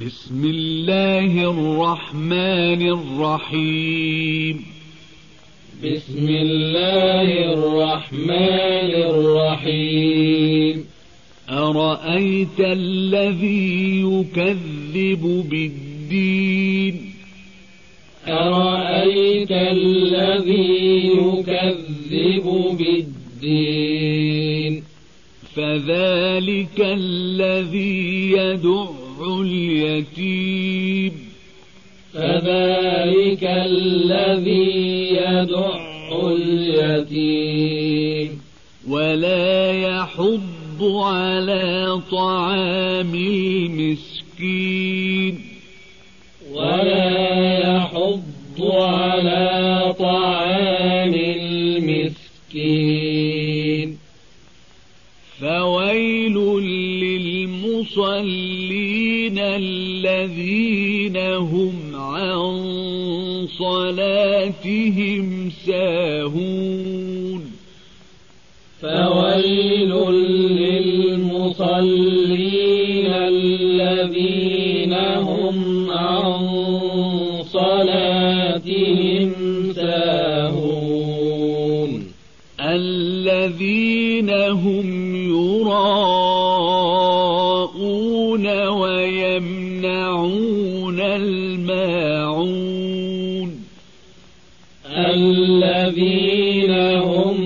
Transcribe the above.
بسم الله الرحمن الرحيم. بسم الله الرحمن الرحيم. أرأيت الذي يكذب بالدين؟ أرأيت الذي يكذب بالدين؟ فذلك الذي يدع اليتيم. فذلك الذي يدع اليتيم. ولا يحض على طعام المسكين. ولا يحض على طعام المسكين. للمصلين الذين هم عن صلاتهم ساهون. فويل للمصلين الذين هم عن صلاتهم ساهون. الذين هم يراءون. الماعون. الذين هم